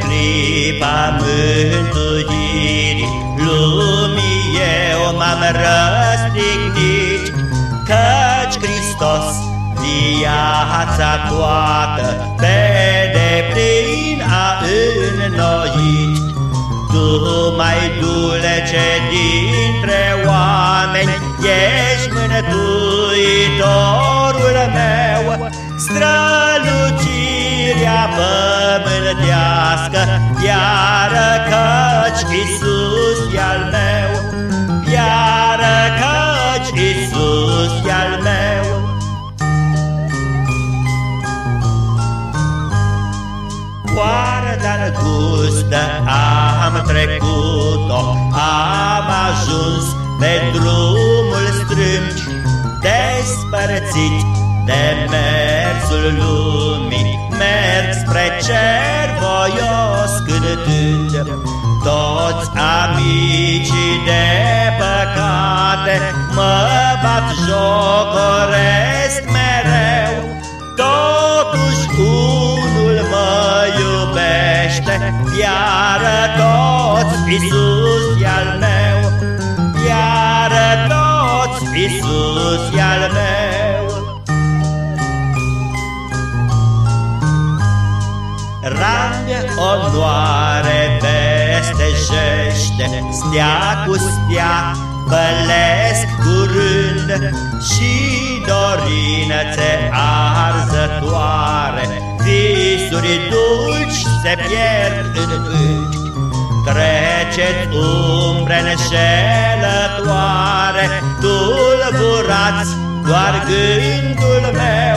clipa mântuirii lumii eu m-am răstignit, Căci Hristos viața toată pe deplin a înnoit. Tu mai dulce dintre oameni, ești mântuitorul meu, strălucirea pământească, iară căci Iisus e al meu, iară căci Iisus e al meu. Poarta gustă am trecut-o, am ajuns pe drumul strâmci, despărțit de mersul lumii, voios cântând. Toți amicii de păcate mă bat jocoresc mereu, totuși unul mă iubește, iar toți Iisus e al meu, iar toți Iisus e al meu. Rang onoare vestejește, stea cu stea, Pălesc curând și dorinățe arzătoare, Visuri dulci se pierd în vânt. Treceți umbre înșelătoare, Tulburați doar gândul meu,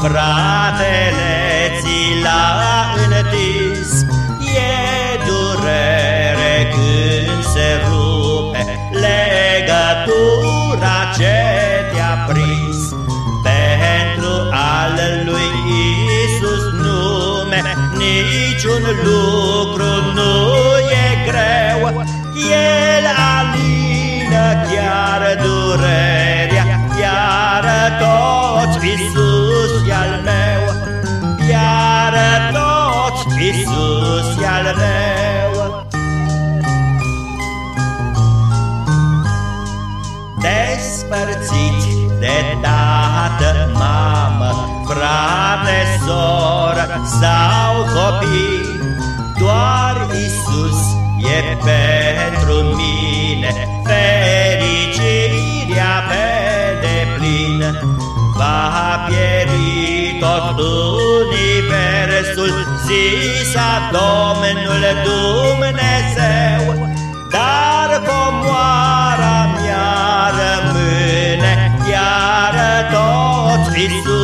care fratele ți l-a întins, E durere când se rupe legătura ce te-a prins. Pentru al lui Isus nume niciun lucru tot Isus e al meu, iar tot Isus e al meu. Despărțiți de tată, mamă, frate, soră sau copii, doar Isus e pentru mine fericirea pe deplin. Va pieri tot universul, zisa Domnul Dumnezeu, dar comoara mea rămâne, iar tot Isus